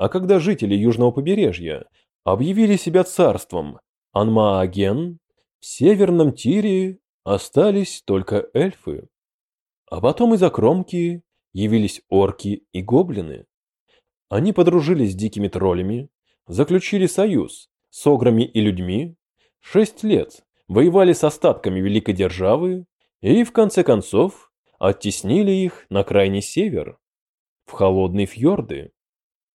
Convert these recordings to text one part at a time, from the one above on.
А когда жители южного побережья объявили себя царством Анмааген, в северном Тире остались только эльфы. А потом из-за кромки явились орки и гоблины. Они подружились с дикими троллями, заключили союз с ограми и людьми, шесть лет воевали с остатками великой державы и, в конце концов, оттеснили их на крайний север, в холодные фьорды.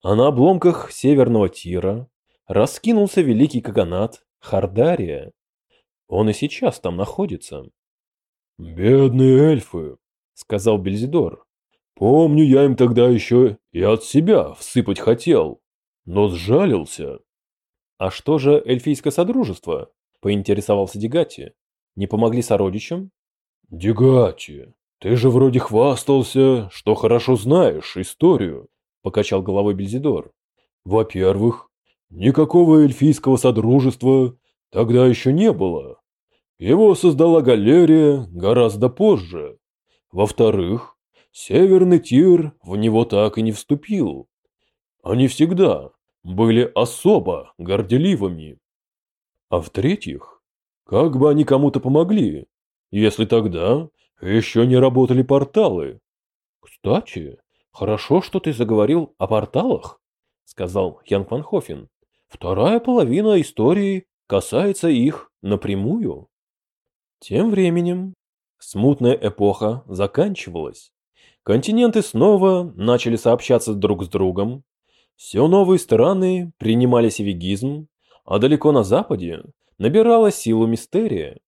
А на обломках северного Тира раскинулся великий каганат Хардария. Он и сейчас там находится. «Бедные эльфы», — сказал Бельзидор. «Помню, я им тогда еще и от себя всыпать хотел, но сжалился». «А что же эльфийское содружество?» — поинтересовался Дегати. «Не помогли сородичам?» «Дегати, ты же вроде хвастался, что хорошо знаешь историю», — покачал головой Бельзидор. «Во-первых, никакого эльфийского содружества тогда еще не было. Его создала галерия гораздо позже. Во-вторых, Северный Тир в него так и не вступил. Они всегда были особо горделивыми. А в-третьих, как бы они кому-то помогли, если тогда еще не работали порталы? Кстати, хорошо, что ты заговорил о порталах, сказал Ян Панхофен. Вторая половина истории касается их напрямую. Тем временем смутная эпоха заканчивалась. Континенты снова начали сообщаться друг с другом. Все новые страны принимали севигизм, а далеко на западе набирала силу мистерия.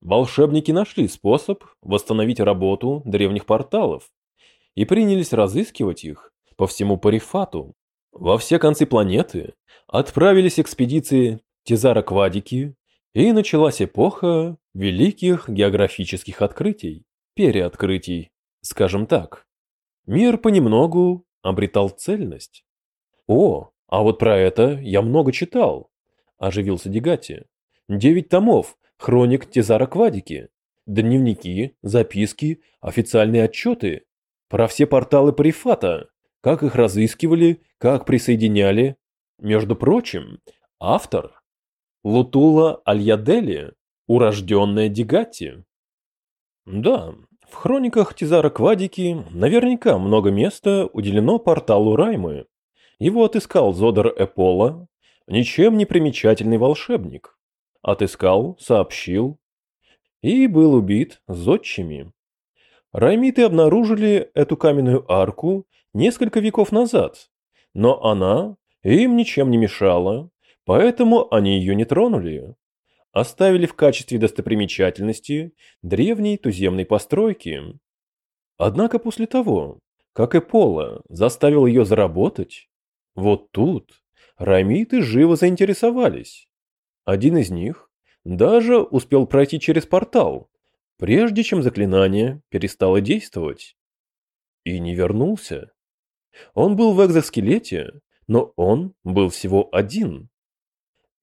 Волшебники нашли способ восстановить работу древних порталов и принялись разыскивать их по всему Парифату. Во все концы планеты отправились экспедиции Тизара Квадики, и началась эпоха великих географических открытий, переоткрытий, скажем так. Мир понемногу обретал цельность. О, а вот про это я много читал, оживился Дегати. Девять томов хроник Тезара Квадики, дневники, записки, официальные отчеты про все порталы Парифата, как их разыскивали, как присоединяли. Между прочим, автор Лутула Альядели, урожденная Дигатти. Да, в хрониках Тизара Квадики наверняка много места уделено порталу Раймы. Его отыскал Зодор Эпола, ничем не примечательный волшебник. Отыскал, сообщил и был убит зодчими. Раймиты обнаружили эту каменную арку несколько веков назад, но она им ничем не мешала, Поэтому они ее не тронули. Оставили в качестве достопримечательности древней туземной постройки. Однако после того, как Эпола заставил ее заработать, вот тут рамиты живо заинтересовались. Один из них даже успел пройти через портал, прежде чем заклинание перестало действовать. И не вернулся. Он был в экзоскелете, но он был всего один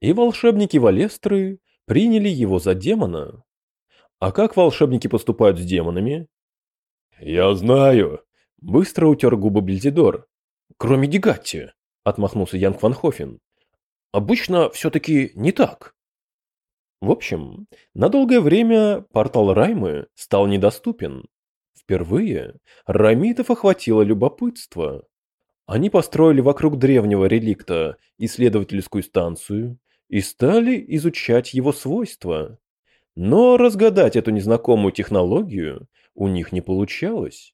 и волшебники Валестры приняли его за демона. А как волшебники поступают с демонами? «Я знаю», — быстро утер губы Бельзидор. «Кроме Дегатти», — отмахнулся Янг Ван Хофен. «Обычно все-таки не так». В общем, на долгое время портал Раймы стал недоступен. Впервые раймитов охватило любопытство. Они построили вокруг древнего реликта исследовательскую станцию, и стали изучать его свойства. Но разгадать эту незнакомую технологию у них не получалось.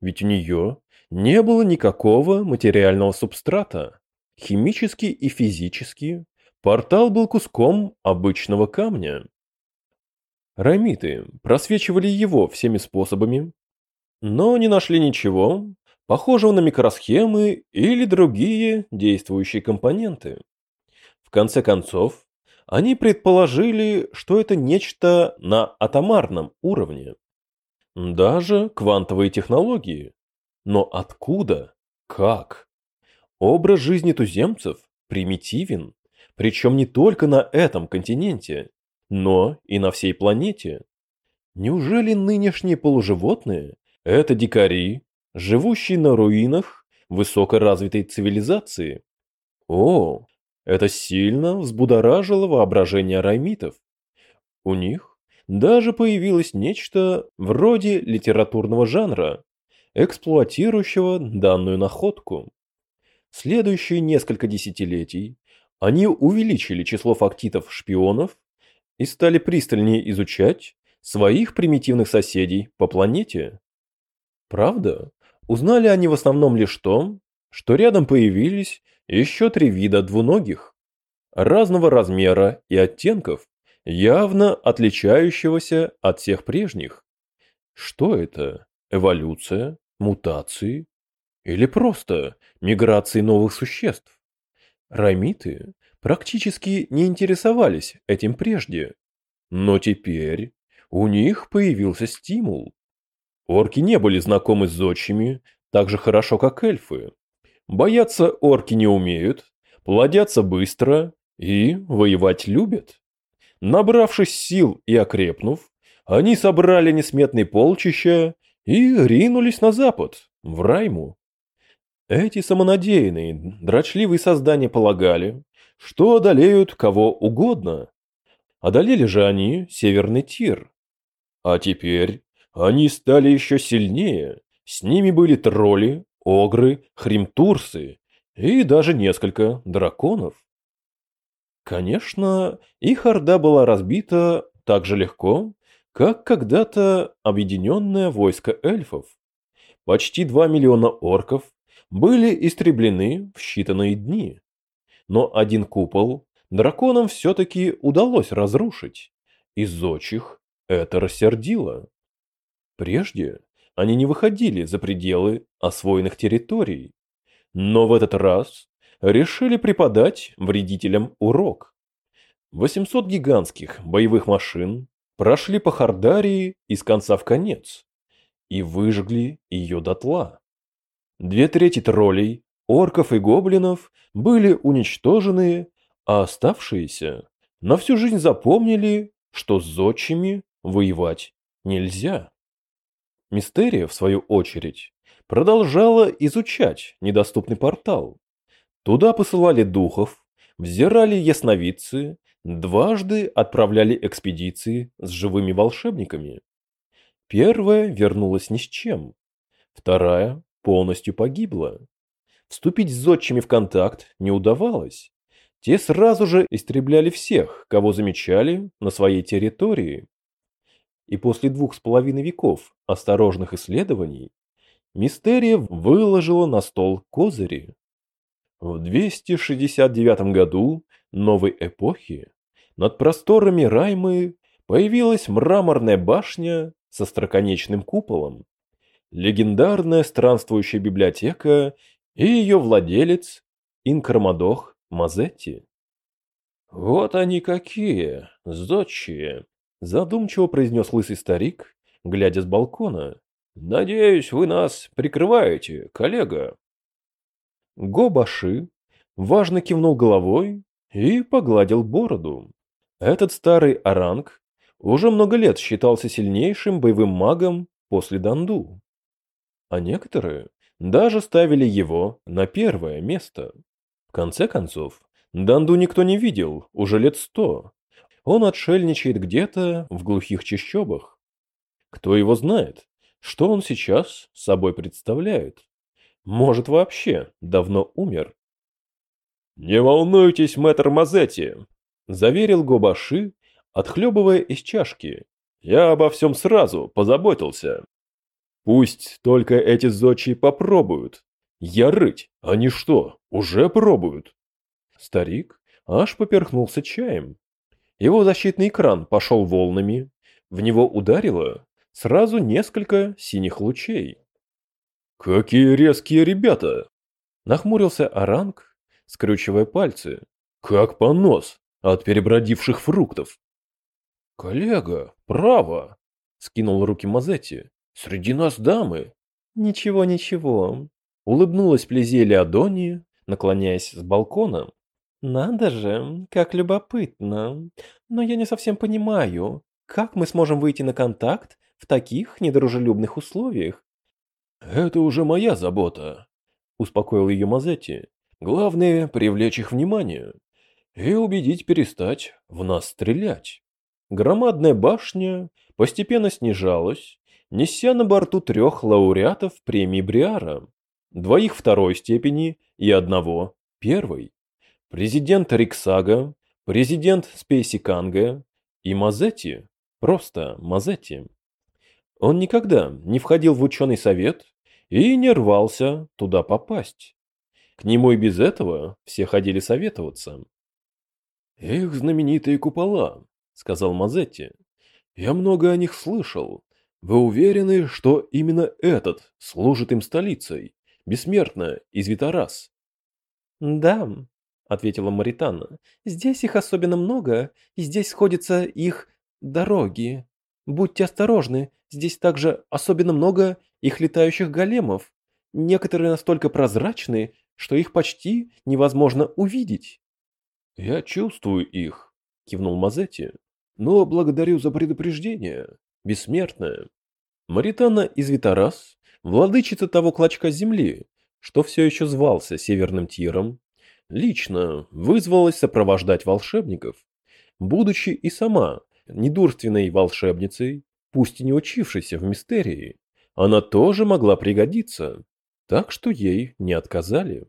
Ведь у нее не было никакого материального субстрата. Химически и физически портал был куском обычного камня. Рамиты просвечивали его всеми способами, но не нашли ничего, похожего на микросхемы или другие действующие компоненты. В конце концов, они предположили, что это нечто на атомарном уровне. Даже квантовые технологии. Но откуда? Как? Образ жизни туземцев примитивен, причем не только на этом континенте, но и на всей планете. Неужели нынешние полуживотные – это дикари, живущие на руинах высокоразвитой цивилизации? О, это сильно взбудоражило воображение раймитов. У них даже появилось нечто вроде литературного жанра, эксплуатирующего данную находку. Следующие несколько десятилетий они увеличили число фактитов-шпионов и стали пристальнее изучать своих примитивных соседей по планете. Правда, узнали они в основном лишь то, что рядом появились еще три вида двуногих, разного размера и оттенков, явно отличающегося от всех прежних. Что это? Эволюция? Мутации? Или просто миграции новых существ? Рамиты практически не интересовались этим прежде, но теперь у них появился стимул. Орки не были знакомы с зодчими так же хорошо, как эльфы. Бояться орки не умеют, плодятся быстро и воевать любят. Набравшись сил и окрепнув, они собрали несметные полчища и ринулись на запад, в Райму. Эти самонадеянные, дрочливые создания полагали, что одолеют кого угодно. Одолели же они Северный Тир. А теперь они стали еще сильнее. С ними были тролли, огры, хримтурсы и даже несколько драконов. Конечно, их орда была разбита так же легко, как когда-то объединенное войско эльфов. Почти 2 миллиона орков были истреблены в считанные дни. Но один купол драконам все-таки удалось разрушить. Из зодчих это рассердило. Прежде они не выходили за пределы освоенных территорий, но в этот раз решили преподать вредителям урок. 800 гигантских боевых машин прошли по Хардарии из конца в конец и выжгли ее дотла. Две трети троллей, орков и гоблинов были уничтожены, а оставшиеся на всю жизнь запомнили, что с зодчими воевать нельзя. Мистерия, в свою очередь, продолжала изучать недоступный портал. Туда посылали духов, взирали ясновидцы, дважды отправляли экспедиции с живыми волшебниками. Первая вернулась ни с чем, вторая полностью погибла. Вступить с зодчими в контакт не удавалось. Те сразу же истребляли всех, кого замечали на своей территории. И после двух с половиной веков осторожных исследований Мистерия выложила на стол козыри. В 269 году новой эпохи над просторами Раймы появилась мраморная башня со строконечным куполом, легендарная странствующая библиотека и ее владелец Инкармадох Мазетти. «Вот они какие, зодчие!» – задумчиво произнес лысый старик, глядя с балкона. «Надеюсь, вы нас прикрываете, коллега». Гобаши важно кивнул головой и погладил бороду. Этот старый оранг уже много лет считался сильнейшим боевым магом после Данду. А некоторые даже ставили его на первое место. В конце концов, Данду никто не видел уже лет сто. Он отшельничает где-то в глухих чащобах. Кто его знает, что он сейчас собой представляет? Может, вообще давно умер? «Не волнуйтесь, мэтр Мазетти», — заверил Гобаши, отхлебывая из чашки. «Я обо всем сразу позаботился. Пусть только эти зодчие попробуют. Я рыть, они что, уже пробуют?» Старик аж поперхнулся чаем. Его защитный экран пошел волнами, в него ударило сразу несколько синих лучей. «Какие резкие ребята!» Нахмурился Оранг, скрючивая пальцы. «Как понос от перебродивших фруктов!» «Коллега, право!» — скинул руки Мазетти. «Среди нас дамы!» «Ничего, ничего!» — улыбнулась Плезия Леодони, наклоняясь с балкона. «Надо же, как любопытно! Но я не совсем понимаю, как мы сможем выйти на контакт в таких недружелюбных условиях?» «Это уже моя забота», — успокоил ее Мазетти. Главное – привлечь их внимание и убедить перестать в нас стрелять. Громадная башня постепенно снижалась, неся на борту трех лауреатов премии Бриара, двоих второй степени и одного первой. Президент Риксага, президент Спейси Канга и Мазетти, просто Мазетти. Он никогда не входил в ученый совет и не рвался туда попасть. К нему и без этого все ходили советоваться. «Их знаменитые купола», — сказал Мазетти. «Я много о них слышал. Вы уверены, что именно этот служит им столицей, бессмертная, из Витарас?» «Да», — ответила Маритана. «Здесь их особенно много, и здесь сходятся их дороги. Будьте осторожны, здесь также особенно много их летающих големов. Некоторые настолько прозрачны, что их почти невозможно увидеть». «Я чувствую их», — кивнул Мазетти. «Но благодарю за предупреждение, бессмертная. Маритана из Витарас, владычица того клочка земли, что все еще звался Северным Тиром, лично вызвалась сопровождать волшебников, будучи и сама недурственной волшебницей, пусть и не учившейся в мистерии, она тоже могла пригодиться, так что ей не отказали.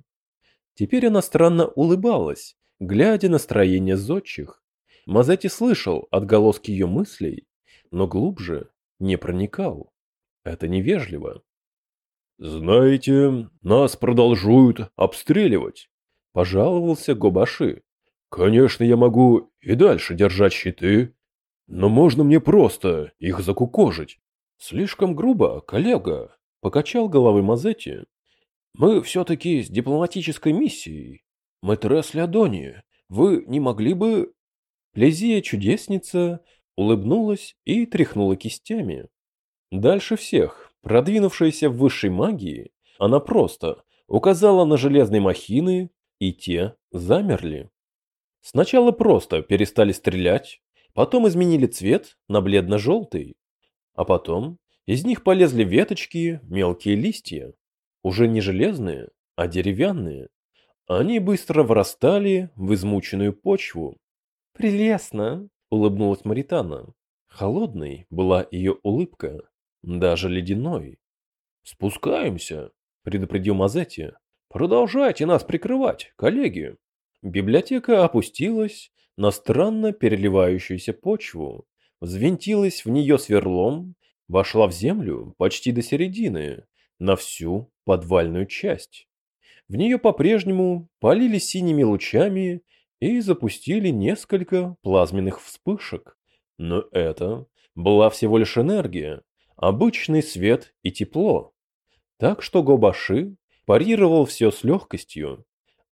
Теперь она странно улыбалась, глядя на строение зодчих. Мазетти слышал отголоски ее мыслей, но глубже не проникал. Это невежливо. «Знаете, нас продолжают обстреливать», – пожаловался Гобаши. «Конечно, я могу и дальше держать щиты, но можно мне просто их закукожить». «Слишком грубо, коллега», – покачал головой Мазетти. «Мы все-таки с дипломатической миссией. Мэтрес Леодони, вы не могли бы...» Плезия-чудесница улыбнулась и тряхнула кистями. Дальше всех, продвинувшаяся в высшей магии, она просто указала на железные махины, и те замерли. Сначала просто перестали стрелять, потом изменили цвет на бледно-желтый, а потом из них полезли веточки, мелкие листья, уже не железные, а деревянные. Они быстро вырастали в измученную почву. «Прелестно!» — улыбнулась Маритана. Холодной была ее улыбка, даже ледяной. «Спускаемся», — предупредил Мазетти. «Продолжайте нас прикрывать, коллеги». Библиотека опустилась на странно переливающуюся почву, взвинтилась в нее сверлом, вошла в землю почти до середины, на всю подвальную часть. В нее по-прежнему полили синими лучами и запустили несколько плазменных вспышек. Но это была всего лишь энергия, обычный свет и тепло. Так что Гобаши парировал все с легкостью,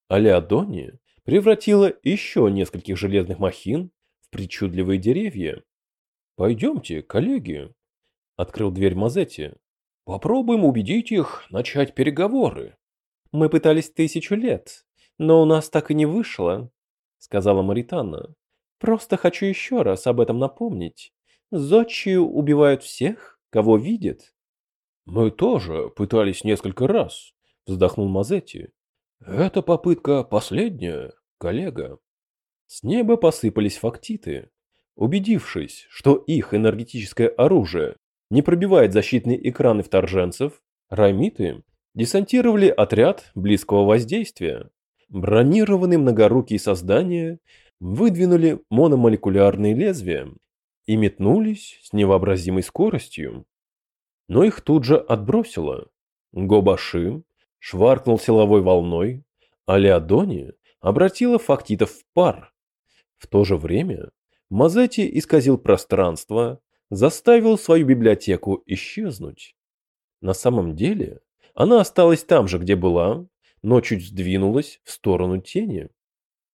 а Леодони превратила еще нескольких железных махин в причудливые деревья. «Пойдемте, коллеги», — открыл дверь Мазетти. «Попробуем убедить их начать переговоры». Мы пытались тысячу лет, но у нас так и не вышло, сказала Маритана. Просто хочу еще раз об этом напомнить. Зодчие убивают всех, кого видят. Мы тоже пытались несколько раз, вздохнул Мазетти. Эта попытка последняя, коллега. С неба посыпались фактиты. Убедившись, что их энергетическое оружие не пробивает защитные экраны вторженцев, раймиты десантировали отряд близкого воздействия. Бронированные многорукие создания выдвинули мономолекулярные лезвия и метнулись с невообразимой скоростью. Но их тут же отбросило. Гобаши шваркнул силовой волной, а Леодони обратила фактитов в пар. В то же время Мазетти исказил пространство, заставил свою библиотеку исчезнуть. На самом деле она осталась там же, где была, но чуть сдвинулась в сторону тени.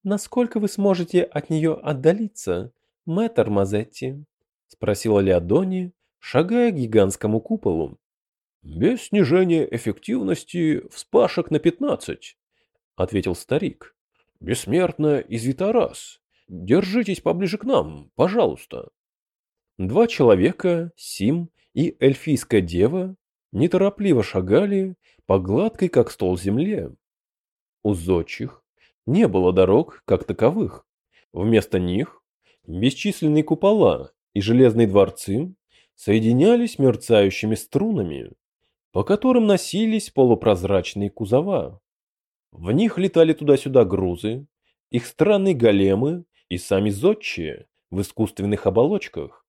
«Насколько вы сможете от нее отдалиться, мэтр Мазетти?» — спросила Леодони, шагая к гигантскому куполу. «Без снижения эффективности вспашек на пятнадцать», — ответил старик. «Бессмертно из Витарас. Держитесь поближе к нам, пожалуйста». Два человека, Сим и эльфийская дева, неторопливо шагали по гладкой, как стол, земле. У зодчих не было дорог как таковых. Вместо них бесчисленные купола и железные дворцы соединялись мерцающими струнами, по которым носились полупрозрачные кузова. В них летали туда-сюда грузы, их странные големы и сами зодчие в искусственных оболочках.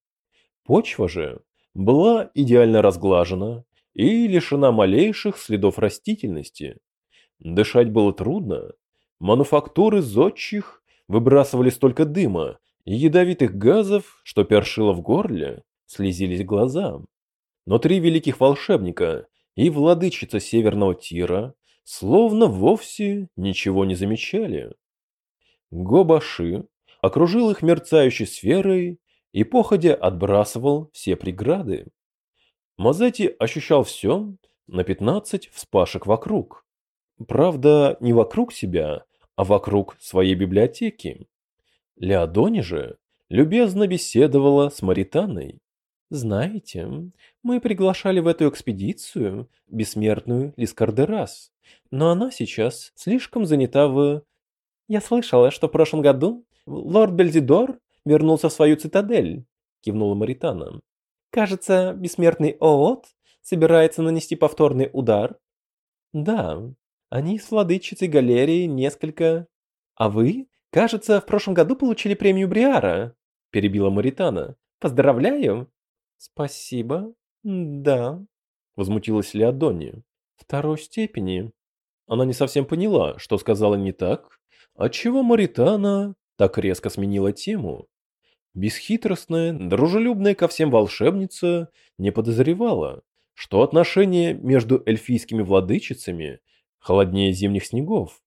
Почва же была идеально разглажена и лишена малейших следов растительности. Дышать было трудно. Мануфактуры зодчих выбрасывали столько дыма и ядовитых газов, что першило в горле, слезились глаза. Но три великих волшебника и владычица Северного Тира словно вовсе ничего не замечали. Гобаши окружил их мерцающей сферой и походя отбрасывал все преграды. Мазети ощущал все на пятнадцать вспашек вокруг. Правда, не вокруг себя, а вокруг своей библиотеки. Леодони же любезно беседовала с Маританой. «Знаете, мы приглашали в эту экспедицию бессмертную Лискардерас, но она сейчас слишком занята в... Я слышала, что в прошлом году лорд Бельзидор вернулся в свою цитадель, кивнула Маритана. Кажется, бессмертный Оот собирается нанести повторный удар. Да, они с владычицей галереи несколько... А вы, кажется, в прошлом году получили премию Бриара, перебила Маритана. Поздравляю. Спасибо. Да, возмутилась Леодония. Второй степени. Она не совсем поняла, что сказала не так, отчего Маритана так резко сменила тему. Бесхитростная, дружелюбная ко всем волшебница не подозревала, что отношения между эльфийскими владычицами холоднее зимних снегов.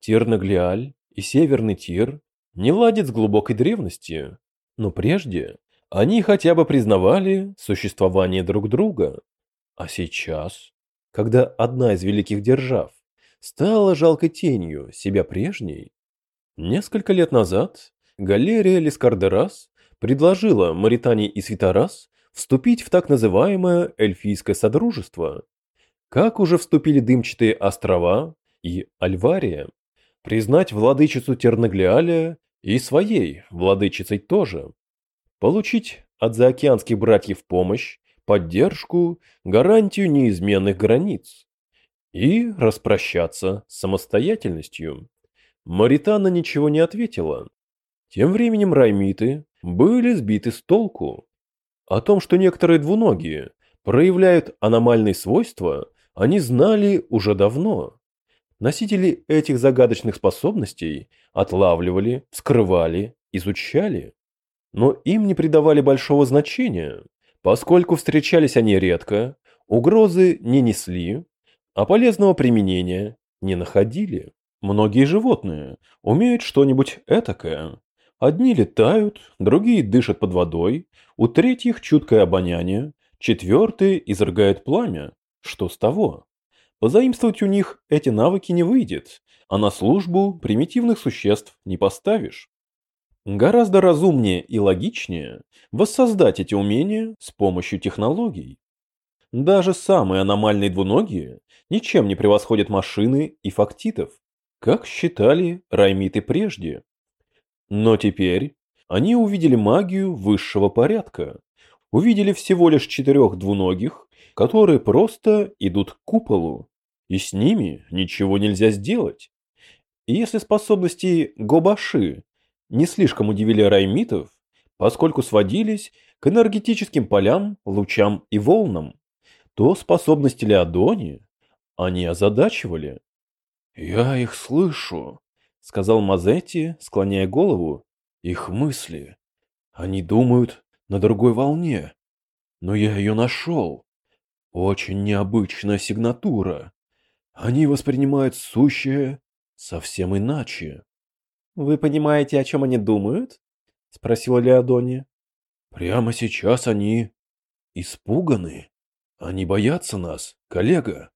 Тир-Наглиаль и Северный Тир не ладят с глубокой древности, но прежде они хотя бы признавали существование друг друга. А сейчас, когда одна из великих держав стала жалкой тенью себя прежней. Несколько лет назад Галерия Лескардерас предложила Маритании и Свиторас вступить в так называемое эльфийское содружество. Как уже вступили Дымчатые острова и Альвария, признать владычицу Тернаглиалия и своей владычицей тоже, получить от заокеанских братьев помощь, поддержку, гарантию неизменных границ и распрощаться с самостоятельностью. Маритана ничего не ответила. Тем временем раймиты были сбиты с толку. О том, что некоторые двуногие проявляют аномальные свойства, они знали уже давно. Носители этих загадочных способностей отлавливали, вскрывали, изучали. Но им не придавали большого значения, поскольку встречались они редко, угрозы не несли, а полезного применения не находили. Многие животные умеют что-нибудь этакое. Одни летают, другие дышат под водой, у третьих чуткое обоняние, четвертые изрыгают пламя. Что с того? Позаимствовать у них эти навыки не выйдет, а на службу примитивных существ не поставишь. Гораздо разумнее и логичнее воссоздать эти умения с помощью технологий. Даже самые аномальные двуногие ничем не превосходят машины и фактитов, как считали раймиты прежде. Но теперь они увидели магию высшего порядка, увидели всего лишь четырех двуногих, которые просто идут к куполу, и с ними ничего нельзя сделать. И если способности Гобаши не слишком удивили раймитов, поскольку сводились к энергетическим полям, лучам и волнам, то способности Леодони они озадачивали. «Я их слышу», — сказал Мазетти, склоняя голову. «Их мысли. Они думают на другой волне. Но я ее нашел. Очень необычная сигнатура. Они воспринимают сущее совсем иначе». «Вы понимаете, о чем они думают?» — спросила Леодония. «Прямо сейчас они испуганы». Они боятся нас, коллега.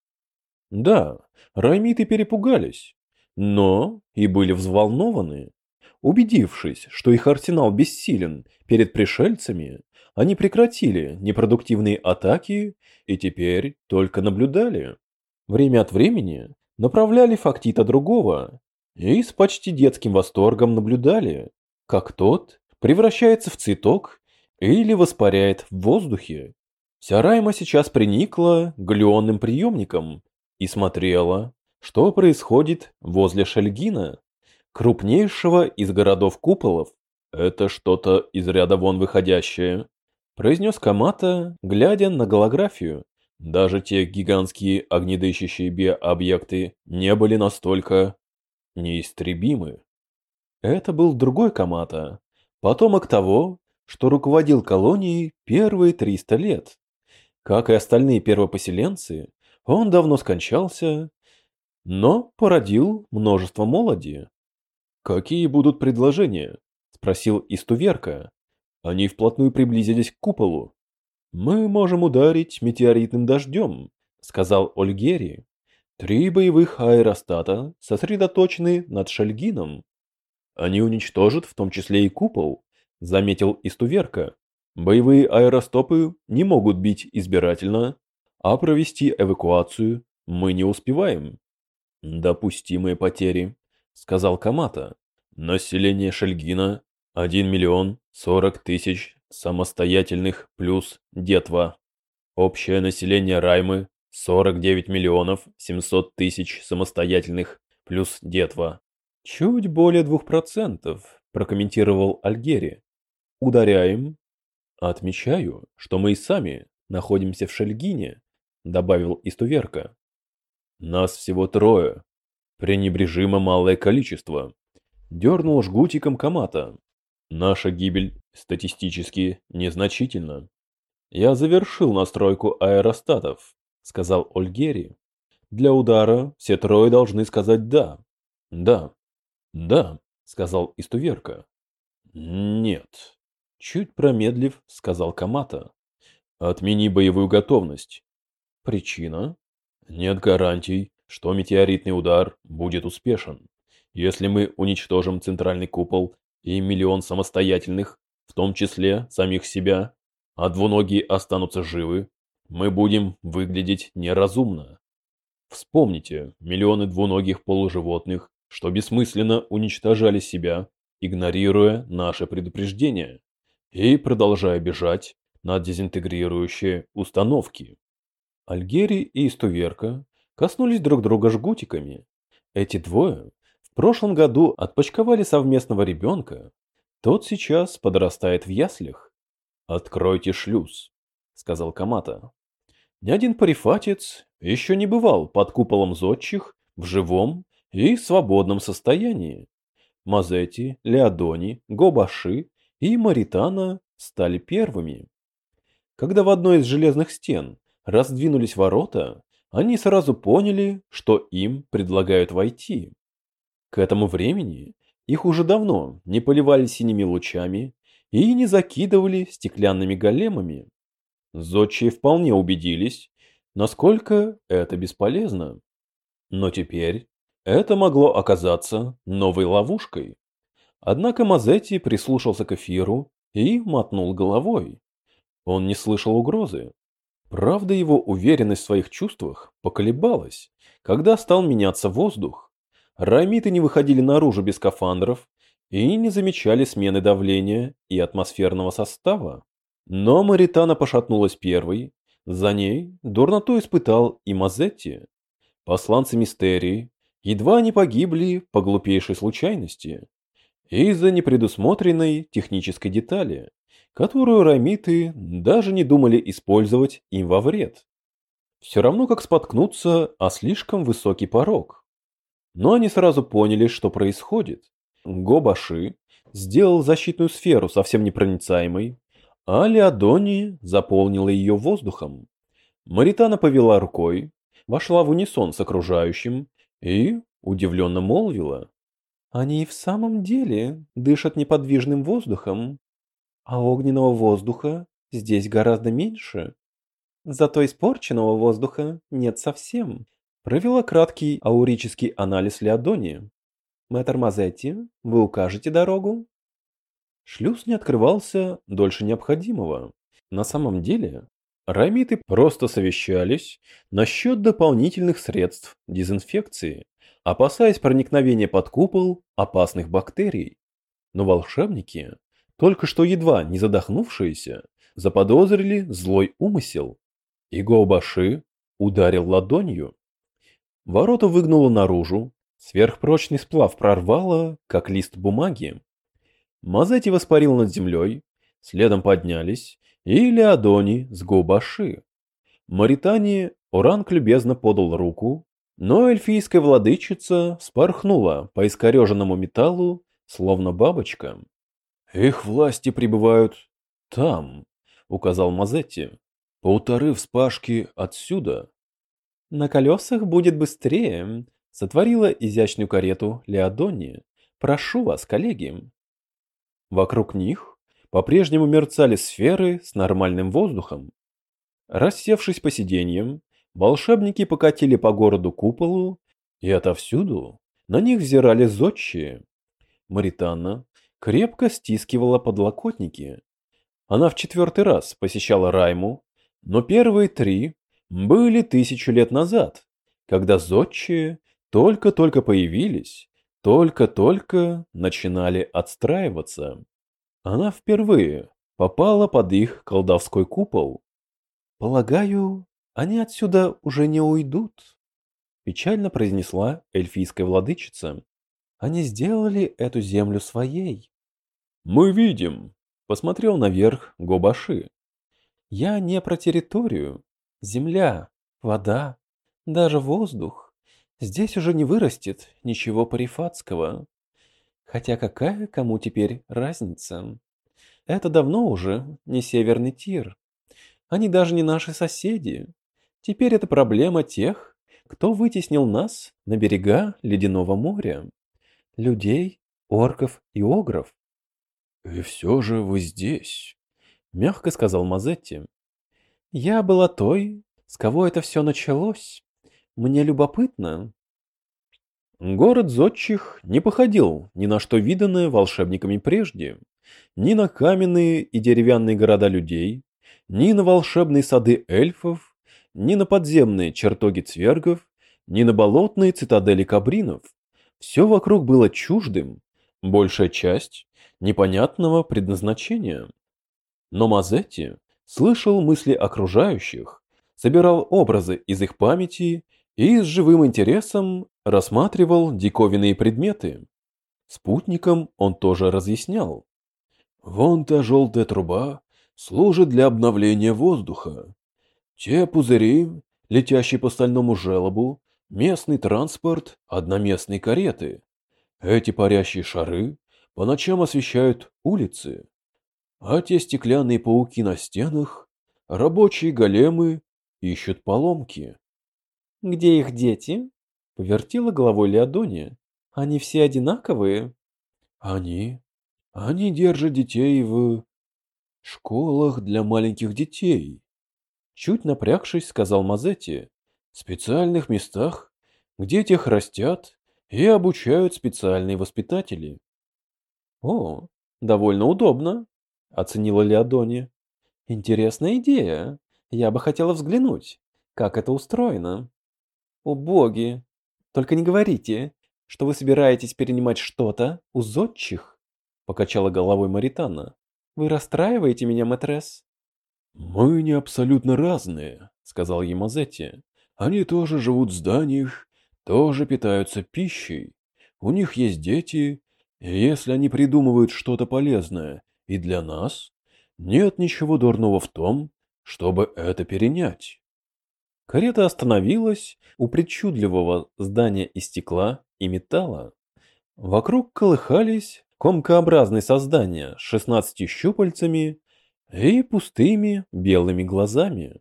Да, раймиты перепугались, но и были взволнованы. Убедившись, что их арсенал бессилен перед пришельцами, они прекратили непродуктивные атаки и теперь только наблюдали. Время от времени направляли фактита другого и с почти детским восторгом наблюдали, как тот превращается в цветок или воспаряет в воздухе. Вся Райма сейчас приникла к галеонным приемникам и смотрела, что происходит возле Шельгина, крупнейшего из городов-куполов. Это что-то из ряда вон выходящее, произнес Камата, глядя на голографию. Даже те гигантские огнедыщащие биообъекты не были настолько неистребимы. Это был другой Камата, потомок того, что руководил колонией первые 300 лет. Как и остальные первопоселенцы, он давно скончался, но породил множество молоди. «Какие будут предложения?» – спросил Истуверка. Они вплотную приблизились к куполу. «Мы можем ударить метеоритным дождем», – сказал Ольгери. «Три боевых аэростата сосредоточены над Шальгином. Они уничтожат в том числе и купол», – заметил Истуверка. «Боевые аэростопы не могут бить избирательно, а провести эвакуацию мы не успеваем». «Допустимые потери», – сказал Камата. «Население Шальгина 1 миллион 40 тысяч самостоятельных плюс детва. Общее население Раймы 49 миллионов 700 тысяч самостоятельных плюс детва. Чуть более двух процентов, прокомментировал Альгери. Ударяем. Отмечаю, что мы и сами находимся в Шельгине, добавил Истуверка. Нас всего трое. Пренебрежимо малое количество. Дернул жгутиком Камата. Наша гибель статистически незначительна. Я завершил настройку аэростатов, сказал Ольгери. Для удара все трое должны сказать «да». «Да». «Да», сказал Истуверка. «Нет». Чуть промедлив, сказал Камата. «Отмени боевую готовность». «Причина?» «Нет гарантий, что метеоритный удар будет успешен. Если мы уничтожим центральный купол и миллион самостоятельных, в том числе самих себя, а двуногие останутся живы, мы будем выглядеть неразумно. Вспомните миллионы двуногих полуживотных, что бессмысленно уничтожали себя, игнорируя наши предупреждения и продолжая бежать на дезинтегрирующие установки. Альгери и Истуверка коснулись друг друга жгутиками. Эти двое прошлом году отпочковали совместного ребенка, тот сейчас подрастает в яслях. «Откройте шлюз», — сказал Камата. Ни один парифатец еще не бывал под куполом зодчих в живом и свободном состоянии. Мазети, Леодони, Гобаши и Маритана стали первыми. Когда в одной из железных стен раздвинулись ворота, они сразу поняли, что им предлагают войти. К этому времени их уже давно не поливали синими лучами и не закидывали стеклянными големами. Зодчие вполне убедились, насколько это бесполезно. Но теперь это могло оказаться новой ловушкой. Однако Мазетти прислушался к эфиру и мотнул головой. Он не слышал угрозы. Правда, его уверенность в своих чувствах поколебалась, когда стал меняться воздух. Рамиты не выходили наружу без скафандров и не замечали смены давления и атмосферного состава. Но Маритана пошатнулась первой, за ней дурноту испытал и Мазетти. Посланцы Мистерии едва не погибли по глупейшей случайности из-за непредусмотренной технической детали, которую рамиты даже не думали использовать им во вред. Все равно как споткнуться о слишком высокий порог. Но они сразу поняли, что происходит. Гобаши сделал защитную сферу совсем непроницаемой, а Леодони заполнила ее воздухом. Маритана повела рукой, вошла в унисон с окружающим и удивленно молвила. Они и в самом деле дышат неподвижным воздухом, а огненного воздуха здесь гораздо меньше. Зато испорченного воздуха нет совсем. Провела краткий аурический анализ Леодони. «Мэтр Мазетти, вы укажете дорогу?» Шлюз не открывался дольше необходимого. На самом деле, Рамиты просто совещались насчет дополнительных средств дезинфекции, опасаясь проникновения под купол опасных бактерий. Но волшебники, только что едва не задохнувшиеся, заподозрили злой умысел. И Гоубаши ударил ладонью. Ворота выгнуло наружу, сверхпрочный сплав прорвало, как лист бумаги. Мазети воспарил над землей, следом поднялись и Леодони с Гоубаши. Маритане Оранг любезно подал руку, но эльфийская владычица спорхнула по искореженному металлу, словно бабочка. «Их власти пребывают там», — указал Мазетти. «Полторы вспашки отсюда». «На колесах будет быстрее», — сотворила изящную карету Леодони. «Прошу вас, коллеги». Вокруг них по-прежнему мерцали сферы с нормальным воздухом. Рассевшись по сиденьям, волшебники покатили по городу куполу, и отовсюду на них взирали зодчие. Маританна крепко стискивала подлокотники. Она в четвертый раз посещала Райму, но первые три были тысячу лет назад, когда зодчие только-только появились, только-только начинали отстраиваться. Она впервые попала под их колдовской купол. «Полагаю, они отсюда уже не уйдут», – печально произнесла эльфийская владычица. «Они сделали эту землю своей». «Мы видим», – посмотрел наверх Гобаши. «Я не про территорию. Земля, вода, даже воздух. Здесь уже не вырастет ничего парифатского. Хотя какая кому теперь разница? Это давно уже не Северный Тир. Они даже не наши соседи. Теперь это проблема тех, кто вытеснил нас на берега Ледяного моря. Людей, орков и огров. «И все же вы здесь», — мягко сказал Мазетти. «Я была той, с кого это все началось. Мне любопытно, Город зодчих не походил ни на что виданное волшебниками прежде, ни на каменные и деревянные города людей, ни на волшебные сады эльфов, ни на подземные чертоги цвергов, ни на болотные цитадели кабринов. Все вокруг было чуждым, большая часть непонятного предназначения. Но Мазетти слышал мысли окружающих, собирал образы из их памяти и с живым интересом рассматривал диковинные предметы. Спутникам он тоже разъяснял. Вон та желтая труба служит для обновления воздуха. Те пузыри, летящие по стальному желобу, местный транспорт одноместные кареты. Эти парящие шары по ночам освещают улицы. А те стеклянные пауки на стенах, рабочие големы ищут поломки. Где их дети? Повертела головой Леодония. Они все одинаковые? Они? Они держат детей в... школах для маленьких детей. Чуть напрягшись, сказал Мазетти. В специальных местах, где тех растят и обучают специальные воспитатели. О, довольно удобно, оценила Леодония. Интересная идея. Я бы хотела взглянуть, как это устроено. О боги! Только не говорите, что вы собираетесь перенимать что-то у зодчих, покачала головой Маритана. Вы расстраиваете меня, матресс? Мы не абсолютно разные, сказал Ямазетти. Они тоже живут в зданиях, тоже питаются пищей. У них есть дети, и если они придумывают что-то полезное и для нас, нет ничего дурного в том, чтобы это перенять. Карета остановилась у причудливого здания из стекла и металла. Вокруг колыхались комкообразные создания с шестнадцатью щупальцами и пустыми белыми глазами.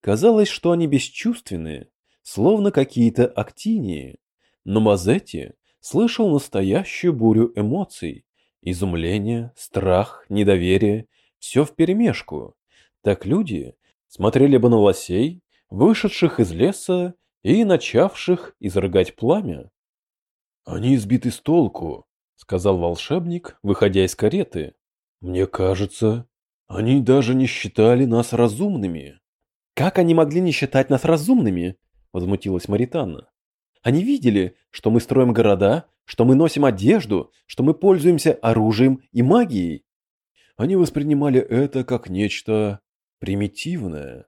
Казалось, что они бесчувственные, словно какие-то актинии, но Мазетти слышал настоящую бурю эмоций, изумление, страх, недоверие, все вперемешку. Так люди смотрели бы на лосей, вышедших из леса и начавших изрыгать пламя. «Они сбиты с толку», — сказал волшебник, выходя из кареты. «Мне кажется, Они даже не считали нас разумными. Как они могли не считать нас разумными? Возмутилась Маританна. Они видели, что мы строим города, что мы носим одежду, что мы пользуемся оружием и магией. Они воспринимали это как нечто примитивное.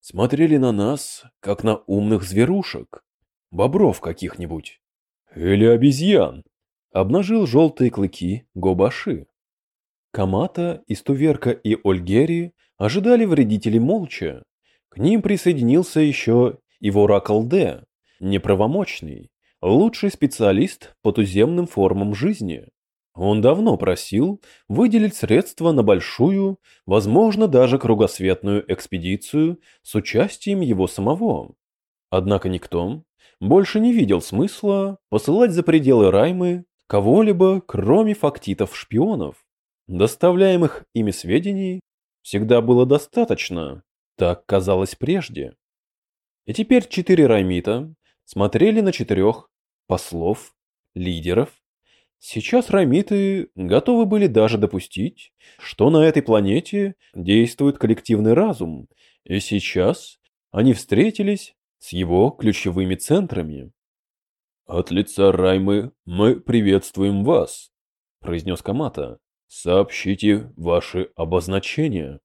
Смотрели на нас, как на умных зверушек. Бобров каких-нибудь. Или обезьян. Обнажил желтые клыки Гобаши. Камата, Истуверка и Ольгери ожидали вредителей молча. К ним присоединился еще и Воракл неправомочный, лучший специалист по туземным формам жизни. Он давно просил выделить средства на большую, возможно, даже кругосветную экспедицию с участием его самого. Однако никто больше не видел смысла посылать за пределы Раймы кого-либо, кроме фактитов-шпионов. Доставляемых ими сведений всегда было достаточно, так казалось прежде. И теперь четыре раймита смотрели на четырех послов, лидеров. Сейчас раймиты готовы были даже допустить, что на этой планете действует коллективный разум, и сейчас они встретились с его ключевыми центрами. «От лица Раймы мы приветствуем вас», – произнес Камата. Сообщите ваши обозначения.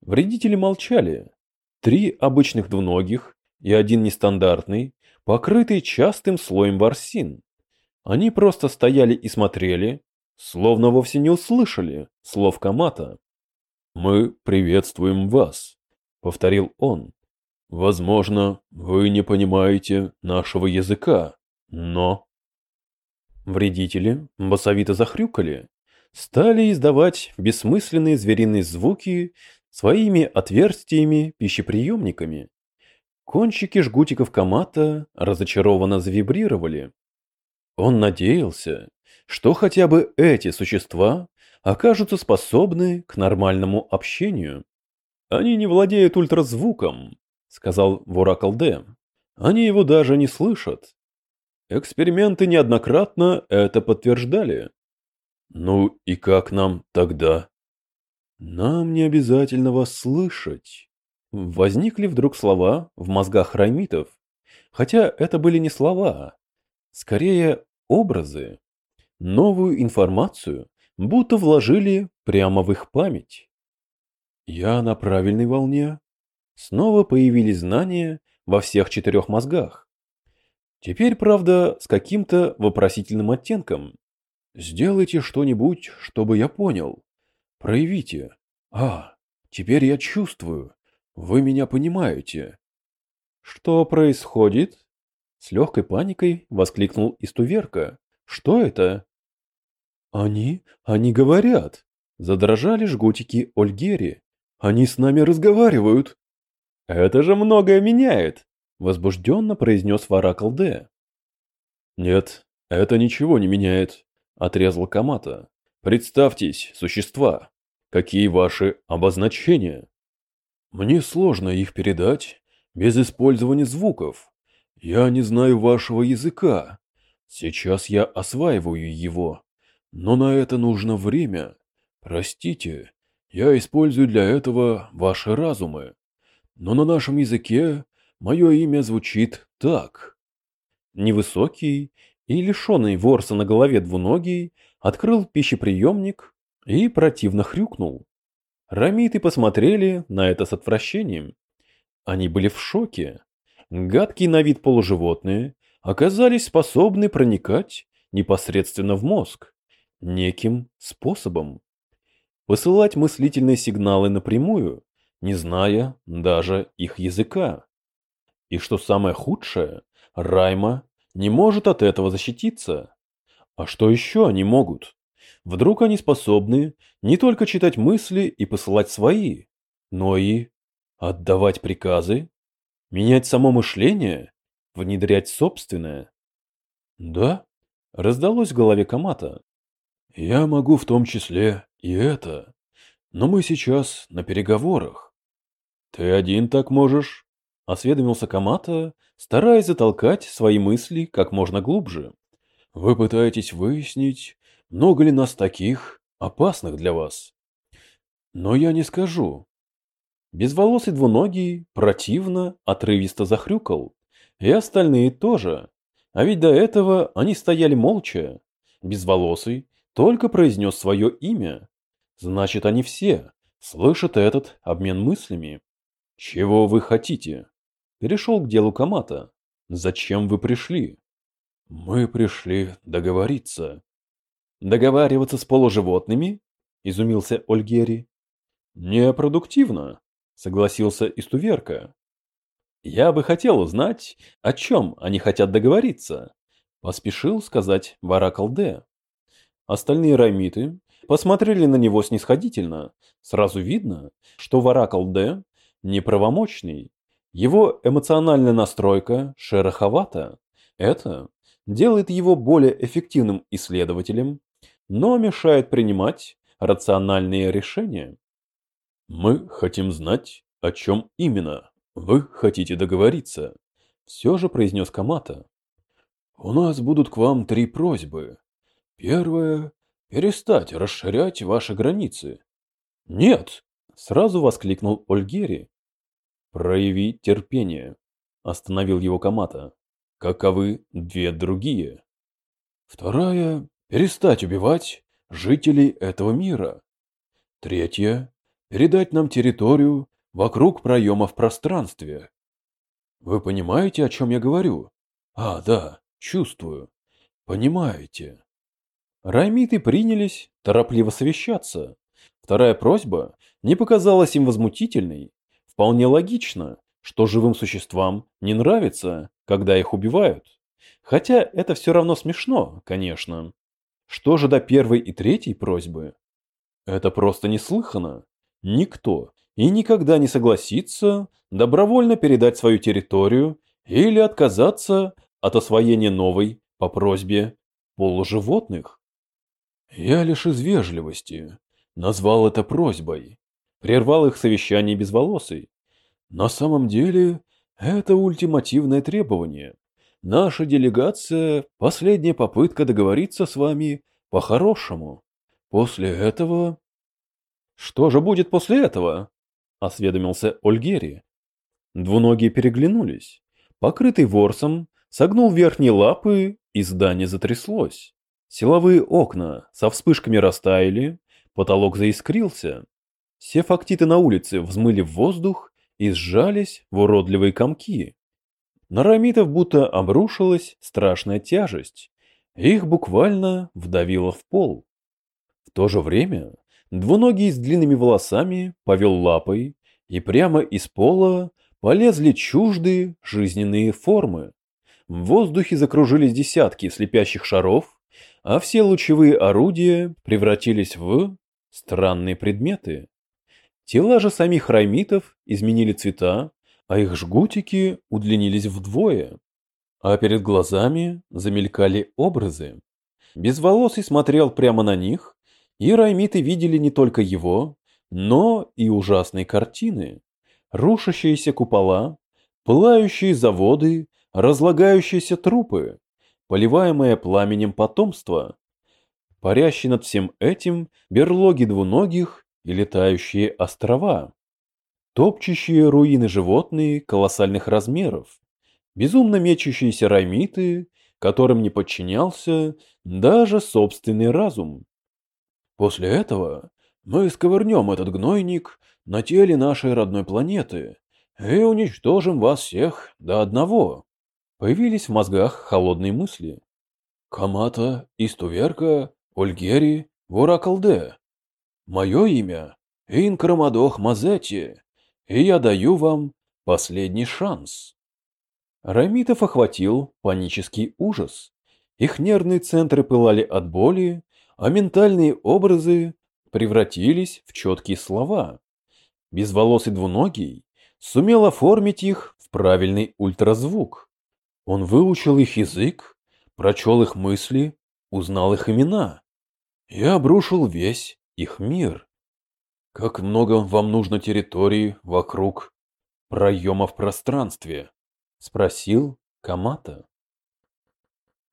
Вредители молчали. Три обычных двуногих и один нестандартный, покрытый частым слоем ворсин. Они просто стояли и смотрели, словно вовсе не услышали слов Камата. «Мы приветствуем вас», — повторил он. «Возможно, вы не понимаете нашего языка, но...» Вредители басовито захрюкали, стали издавать бессмысленные звериные звуки своими отверстиями-пищеприемниками. Кончики жгутиков комата разочарованно завибрировали. Он надеялся, что хотя бы эти существа окажутся способны к нормальному общению. «Они не владеют ультразвуком», — сказал Воракл Д. «Они его даже не слышат». Эксперименты неоднократно это подтверждали. Ну и как нам тогда? Нам не обязательно вас слышать. Возникли вдруг слова в мозгах раймитов, хотя это были не слова, скорее образы. Новую информацию будто вложили прямо в их память. Я на правильной волне. Снова появились знания во всех четырех мозгах. Теперь, правда, с каким-то вопросительным оттенком. Сделайте что-нибудь, чтобы я понял. Проявите. А, теперь я чувствую. Вы меня понимаете. Что происходит? С легкой паникой воскликнул Истуверка. Что это? Они, они говорят. Задрожали жгутики Ольгери. Они с нами разговаривают. Это же многое меняет, возбужденно произнес Варакл Д. Нет, это ничего не меняет, отрезал Камата. Представьтесь, существа. Какие ваши обозначения? Мне сложно их передать без использования звуков. Я не знаю вашего языка. Сейчас я осваиваю его. Но на это нужно время. Простите, я использую для этого ваши разумы. Но на нашем языке мое имя звучит так. Невысокий и лишенный ворса на голове двуногий открыл пищеприемник и противно хрюкнул. Рамиты посмотрели на это с отвращением. Они были в шоке. Гадкие на вид полуживотные оказались способны проникать непосредственно в мозг, неким способом. Посылать мыслительные сигналы напрямую, не зная даже их языка. И что самое худшее, Райма не может от этого защититься. А что еще они могут? Вдруг они способны не только читать мысли и посылать свои, но и отдавать приказы, менять само мышление, внедрять собственное? Да, раздалось в голове Камата. Я могу в том числе и это, но мы сейчас на переговорах. Ты один так можешь? Осведомился Камата, стараясь затолкать свои мысли как можно глубже. Вы пытаетесь выяснить, много ли нас таких, опасных для вас? но я не скажу. Безволосый двуногий противно, отрывисто захрюкал. И остальные тоже. А ведь до этого они стояли молча. Безволосый только произнес свое имя. Значит, они все слышат этот обмен мыслями. «Чего вы хотите?» Перешел к делу Камата. «Зачем вы пришли?» «Мы пришли договориться». «Договариваться с полуживотными?» Изумился Ольгери. «Непродуктивно», согласился Истуверка. «Я бы хотел узнать, о чем они хотят договориться», поспешил сказать Варакалде. Остальные раймиты посмотрели на него снисходительно. Сразу видно, что Варакалде неправомочный. Его эмоциональная настройка шероховата. Это делает его более эффективным исследователем, но мешает принимать рациональные решения. Мы хотим знать, о чем именно вы хотите договориться, все же произнес Камата. У нас будут к вам три просьбы. Первая – перестать расширять ваши границы. Нет, сразу воскликнул Ольгери. Прояви терпение, остановил его Камата. Каковы две другие? Вторая – перестать убивать жителей этого мира. Третья передать нам территорию вокруг проема в пространстве. Вы понимаете, о чем я говорю? А, да, чувствую. Понимаете. Раймиты принялись торопливо совещаться. Вторая просьба не показалась им возмутительной. Вполне логично, что живым существам не нравится, когда их убивают. Хотя это все равно смешно, конечно. Что же до первой и третьей просьбы? Это просто неслыханно. Никто и никогда не согласится добровольно передать свою территорию или отказаться от освоения новой по просьбе полуживотных. Я лишь из вежливости назвал это просьбой, прервал их совещание безволосый. На самом деле это ультимативное требование. Наша делегация – последняя попытка договориться с вами по-хорошему. После этого «Что же будет после этого?» – осведомился Ольгери. Двуногие переглянулись. Покрытый ворсом согнул верхние лапы, и здание затряслось. Силовые окна со вспышками растаяли, потолок заискрился. Все фактиты на улице взмыли в воздух и сжались в уродливые комки. На рамитов будто обрушилась страшная тяжесть. Их буквально вдавило в пол. В то же время Двуногий с длинными волосами повел лапой, и прямо из пола полезли чуждые жизненные формы. В воздухе закружились десятки слепящих шаров, а все лучевые орудия превратились в странные предметы. Тела же самих раймитов изменили цвета, а их жгутики удлинились вдвое. А перед глазами замелькали образы. Безволосый смотрел прямо на них и раймиты видели не только его, но и ужасные картины. Рушащиеся купола, пылающие заводы, разлагающиеся трупы, поливаемое пламенем потомство, парящие над всем этим берлоги двуногих и летающие острова, топчущие руины животные колоссальных размеров, безумно мечущиеся раймиты, которым не подчинялся даже собственный разум. После этого мы сковырнем этот гнойник на теле нашей родной планеты и уничтожим вас всех до одного. Появились в мозгах холодные мысли. Камата, Истуверка, Ольгери, Воракалде. Мое имя Инкрамадох Мазетти, и я даю вам последний шанс. Рамитов охватил панический ужас. Их нервные центры пылали от боли, а ментальные образы превратились в четкие слова. Безволосый двуногий сумел оформить их в правильный ультразвук. Он выучил их язык, прочел их мысли, узнал их имена и обрушил весь их мир. Как много вам нужно территории вокруг проема в пространстве? Спросил Камата.